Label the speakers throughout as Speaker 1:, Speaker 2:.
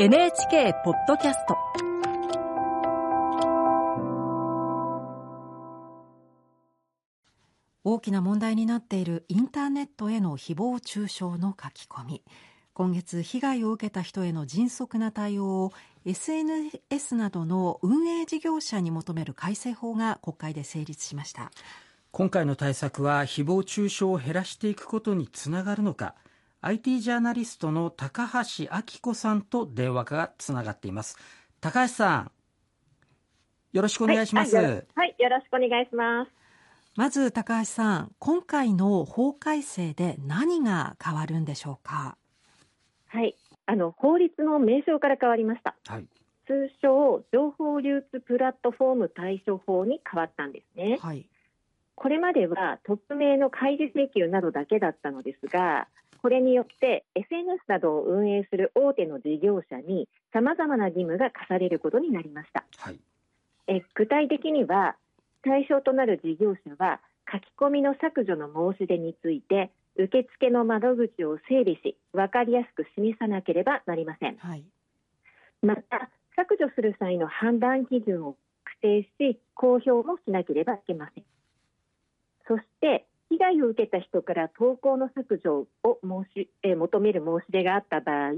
Speaker 1: NHK ポッドキャスト。
Speaker 2: 大きな問題になっているインターネットへの誹謗中傷の書き込み。今月被害を受けた人への迅速な対応を SNS などの運営事業者に求める改正法が国会で成立しました。
Speaker 3: 今回の対策は誹謗中傷を減らしていくことにつながるのか IT ジャーナリストの高橋明子さんと電話がつながっています。高橋さんよろしくお願いします、
Speaker 4: はい、はい、よろしくお願いします。
Speaker 2: まず高橋さん今回の法改正で何が変わるんでしょうか？
Speaker 4: はいあの法律の名称から変わりました、はい、通称情報流通プラットフォーム対処法に変わったんですね、はい、これまでは匿名の開示請求などだけだったのですがこれによって SNS などを運営する大手の事業者にさまざまな義務が課されることになりました、はい、え具体的には対象となる事業者は書き込みの削除の申し出について受付の窓口を整理し分かりやすく示さなければなりません、はい、また削除する際の判断基準を規定し公表もしなければいけません。そして被害を受けた人から投稿の削除を申し、えー、求める申し出があった場合、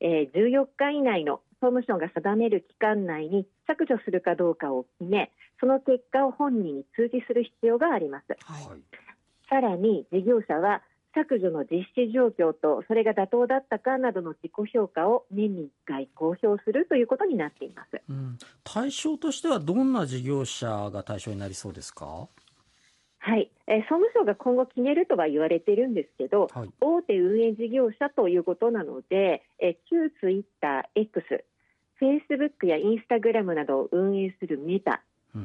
Speaker 4: えー、14日以内の総務省が定める期間内に削除するかどうかを決めその結果を本人に通知する必要があります、はい、さらに事業者は削除の実施状況とそれが妥当だったかなどの自己評価を年に1回公表するということになっています、うん、
Speaker 3: 対象としてはどんな事業者が対象になりそうですか？
Speaker 4: はい、えー、総務省が今後決めるとは言われているんですけど、はい、大手運営事業者ということなので、えー、旧ツイッター X、フェイスブックやインスタグラムなどを運営するメタ、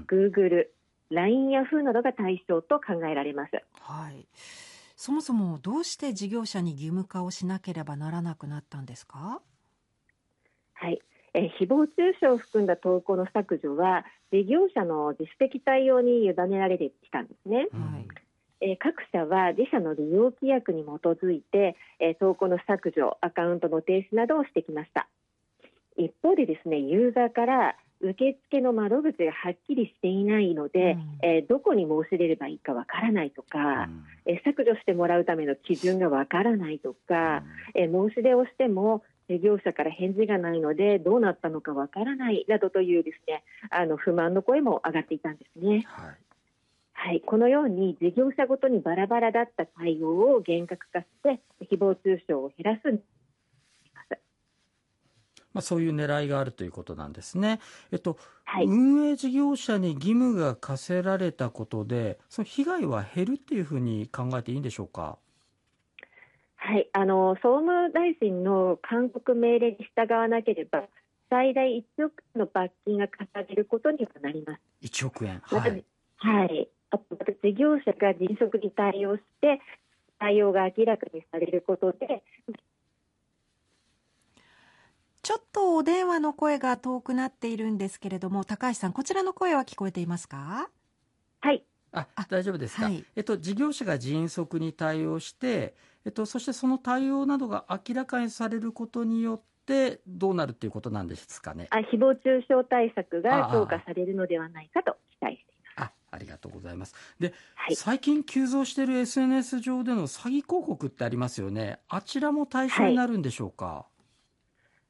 Speaker 4: グーグル、LINE ヤフーなどが対象と考えられます。
Speaker 2: はい。そもそもどうして事業者に義務化をしなければならなくなったんですか？
Speaker 4: はい。え誹謗中傷を含んだ投稿の削除は事業者の自主的対応に委ねられてきたんですね。はいえ各社は自社の利用規約に基づいて、え投稿の削除、アカウントの停止などをしてきました。一方でですね、ユーザーから受付の窓口がはっきりしていないので、うん、えー、どこに申し出ればいいかわからないとか、うん、えー、削除してもらうための基準がわからないとか、うん、えー、申し出をしても事業者から返事がないのでどうなったのかわからないなどというですねあの不満の声も上がっていたんですね。はい、はい、このように事業者ごとにバラバラだった対応を厳格化して誹謗中傷を減らす
Speaker 3: まあ、そういう狙いがあるということなんですね。えっと、はい、運営事業者に義務が課せられたことで、その被害は減るっていうふうに考えていいんでしょうか？
Speaker 4: はい、あの総務大臣の勧告命令に従わなければ、最大1億円の罰金が課されることにはなります。
Speaker 3: 1億円。
Speaker 4: はい。はい。あと、事業者が迅速に対応して、対応が明らかにされることで、
Speaker 2: ちょっとお電話の声が遠くなっているんですけれども、高橋さん、こちらの声は聞こえていますか？
Speaker 4: はい。
Speaker 3: あ、大丈夫ですか？はい、えっと、事業者が迅速に対応して、えっと、そしてその対応などが明らかにされることによって、どうなるっていうことなんですかね？
Speaker 4: あ、誹謗中傷対策が強化されるのではないかと期待しています。
Speaker 3: あありがとうございます。で、はい、最近急増している SNS 上での詐欺広告ってありますよね。あちらも対象になるんでしょうか？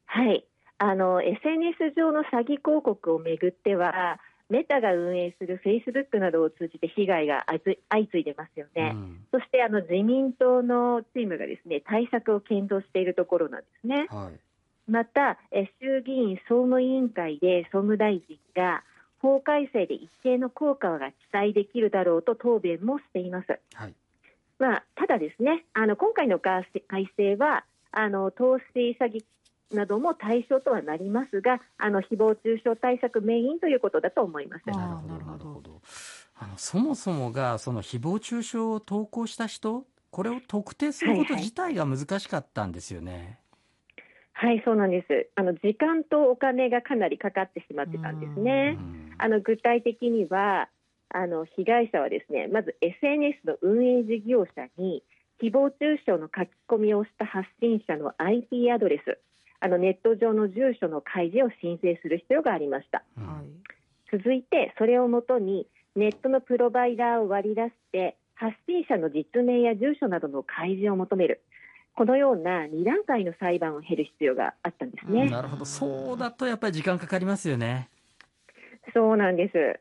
Speaker 3: はい
Speaker 4: はい、あの SNS 上の詐欺広告をめぐってはメタが運営するフェイスブックなどを通じて被害が相次いでますよね、うん、そしてあの自民党のチームがですね対策を検討しているところなんですね。はい、また衆議院総務委員会で総務大臣が法改正で一定の効果が期待できるだろうと答弁もしています。はいまあ、ただですねあの今回の改正はあの投資詐欺なども対象とはなりますが、あの誹謗中傷対策メインということだと思います。なるほど、なるほど。
Speaker 3: あのそもそもがその誹謗中傷を投稿した人、これを特定すること自体が難しかったんですよね。
Speaker 4: はい、はい、そうなんです。あの時間とお金がかなりかかってしまってたんですね。あの具体的には、あの被害者はですね、まず SNS の運営事業者に誹謗中傷の書き込みをした発信者の IP アドレス、あのネット上の住所の開示を申請する必要がありました、はい、続いてそれをもとにネットのプロバイダーを割り出して発信者の実名や住所などの開示を求めるこのような2段階の裁判を経る必要があったんですね。
Speaker 3: なるほど、そうだとやっぱり時間かかりますよね。
Speaker 4: そうなんです。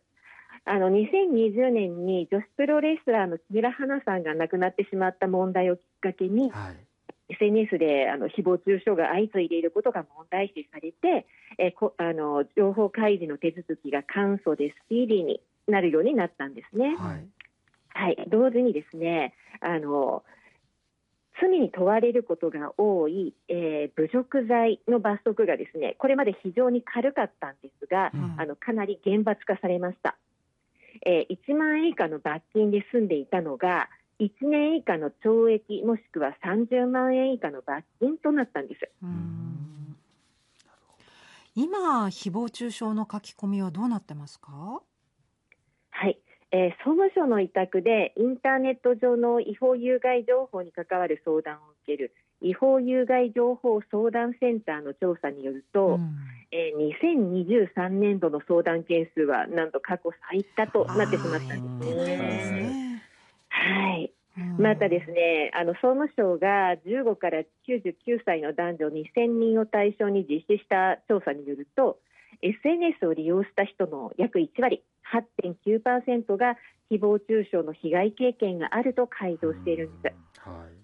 Speaker 4: あの2020年に女子プロレスラーの木村花さんが亡くなってしまった問題をきっかけに、はい、SNS であの誹謗中傷が相次いでいることが問題視されて、えこあの情報開示の手続きが簡素でスピーディーになるようになったんですね。はい、はい、同時にですねあの罪に問われることが多い、えー、侮辱罪の罰則がですねこれまで非常に軽かったんですが、うん、あのかなり厳罰化されました、えー、1万円以下の罰金で済んでいたのが1年以下の懲役もしくは30万円以下の罰金となったんです。
Speaker 2: 今、誹謗中傷の書き込みはどうなってますか？
Speaker 4: はい、えー、総務省の委託でインターネット上の違法有害情報に関わる相談を受ける違法有害情報相談センターの調査によると、うん、えー、2023年度の相談件数はなんと過去最多となってしまったんですね。はい。またですね、あの総務省が15から99歳の男女2000人を対象に実施した調査によると、SNS を利用した人の約1割、8.9%が誹謗中傷の被害経験があると回答しているんです。はい、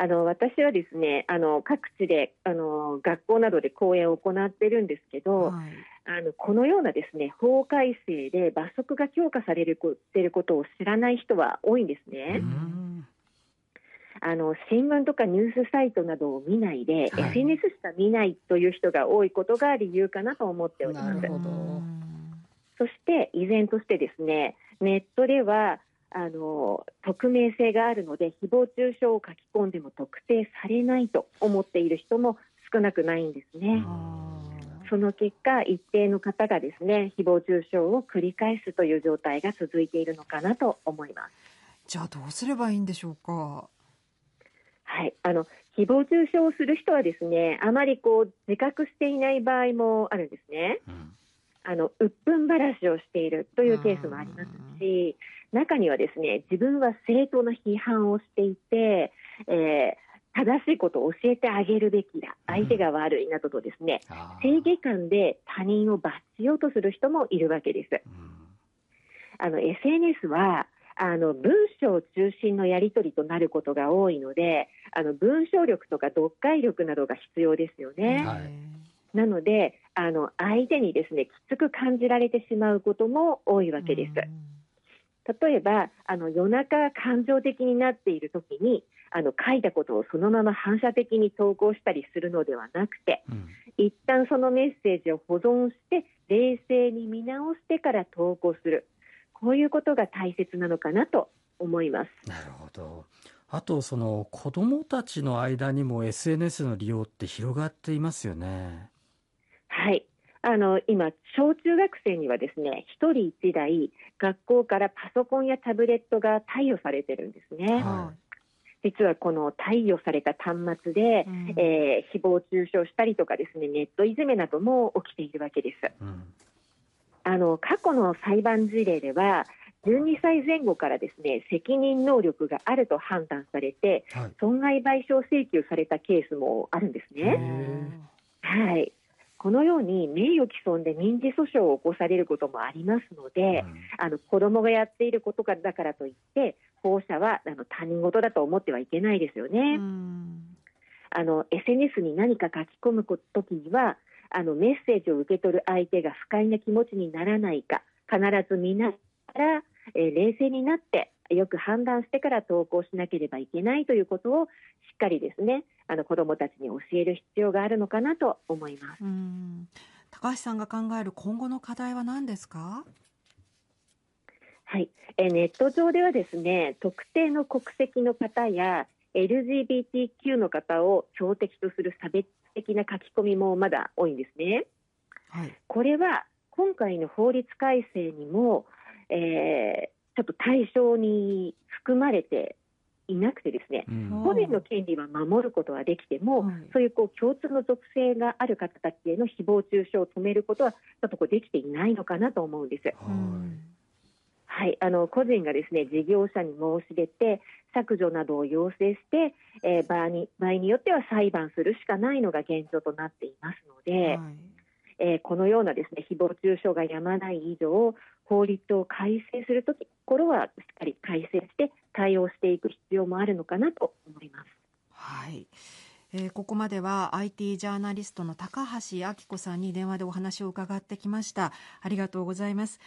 Speaker 4: あの私はですねあの各地であの学校などで講演を行っているんですけど、はい、あのこのようなですね法改正で罰則が強化されるていることを知らない人は多いんですね。あの新聞とかニュースサイトなどを見ないで、はい、SNS しか見ないという人が多いことが理由かなと思っております。そして依然としてですねネットではあの匿名性があるので誹謗中傷を書き込んでも特定されないと思っている人も少なくないんですね。その結果、一定の方がですね誹謗中傷を繰り返すという状態が続いているのかなと思います。
Speaker 2: じゃあどうすればいいんでしょうか？
Speaker 4: はい、あの誹謗中傷をする人はですねあまりこう自覚していない場合もあるんですね。うんあの鬱憤ばらしをしているというケースもありますし中にはですね自分は正当な批判をしていて、えー、正しいことを教えてあげるべきだ相手が悪いなどとですね、正義感で他人を罰しようとする人もいるわけです。あの SNS はあの文章中心のやり取りとなることが多いのであの文章力とか読解力などが必要ですよね。はいなのであの相手にですねきつく感じられてしまうことも多いわけです。例えばあの夜中感情的になっている時にあの書いたことをそのまま反射的に投稿したりするのではなくて、うん、一旦そのメッセージを保存して冷静に見直してから投稿するこういうことが大切なのかなと思います。
Speaker 3: なるほどあとその子どもたちの間にも SNS の利用って広がっていますよね。
Speaker 4: はい。あの今、小中学生にはですね1人1台学校からパソコンやタブレットが貸与されてるんですね。はい、実はこの貸与された端末で、うん、えー、誹謗中傷したりとかですねネットいじめなども起きているわけです。うん、あの過去の裁判事例では12歳前後からですね責任能力があると判断されて、はい、損害賠償請求されたケースもあるんですね。はい、このように名誉毀損で民事訴訟を起こされることもありますので、うん、あの子どもがやっていることだからといって保護者はあの他人事だと思ってはいけないですよね。うん、あの SNS に何か書き込むときにはあのメッセージを受け取る相手が不快な気持ちにならないか必ず見ながら、えー、冷静になってよく判断してから投稿しなければいけないということをしっかりですねあの子どもたちに教える必要があるのかなと思います。
Speaker 2: 高橋さんが考える今後の課題は何ですか？
Speaker 4: はい、えネット上ではですね特定の国籍の方や LGBTQ の方を標的とする差別的な書き込みもまだ多いんですね。はい、これは今回の法律改正にも、えー、ちょっと対象に含まれていなくてですね、うん、個人の権利は守ることはできても、はい、そういうこう共通の属性がある方たちへの誹謗中傷を止めることはちょっとこうできていないのかなと思うんです。はい、あの個人がですね事業者に申し出て削除などを要請して、えー、場合に場合によっては裁判するしかないのが現状となっていますので、はい、えー、このようなですね誹謗中傷がやまない以上法律を改正するところはしっかり改正して対応していく必要もあるのかなと思います。
Speaker 2: はい。えー、ここまでは IT ジャーナリストの高橋明子さんに電話でお話を伺ってきました。ありがとうございます。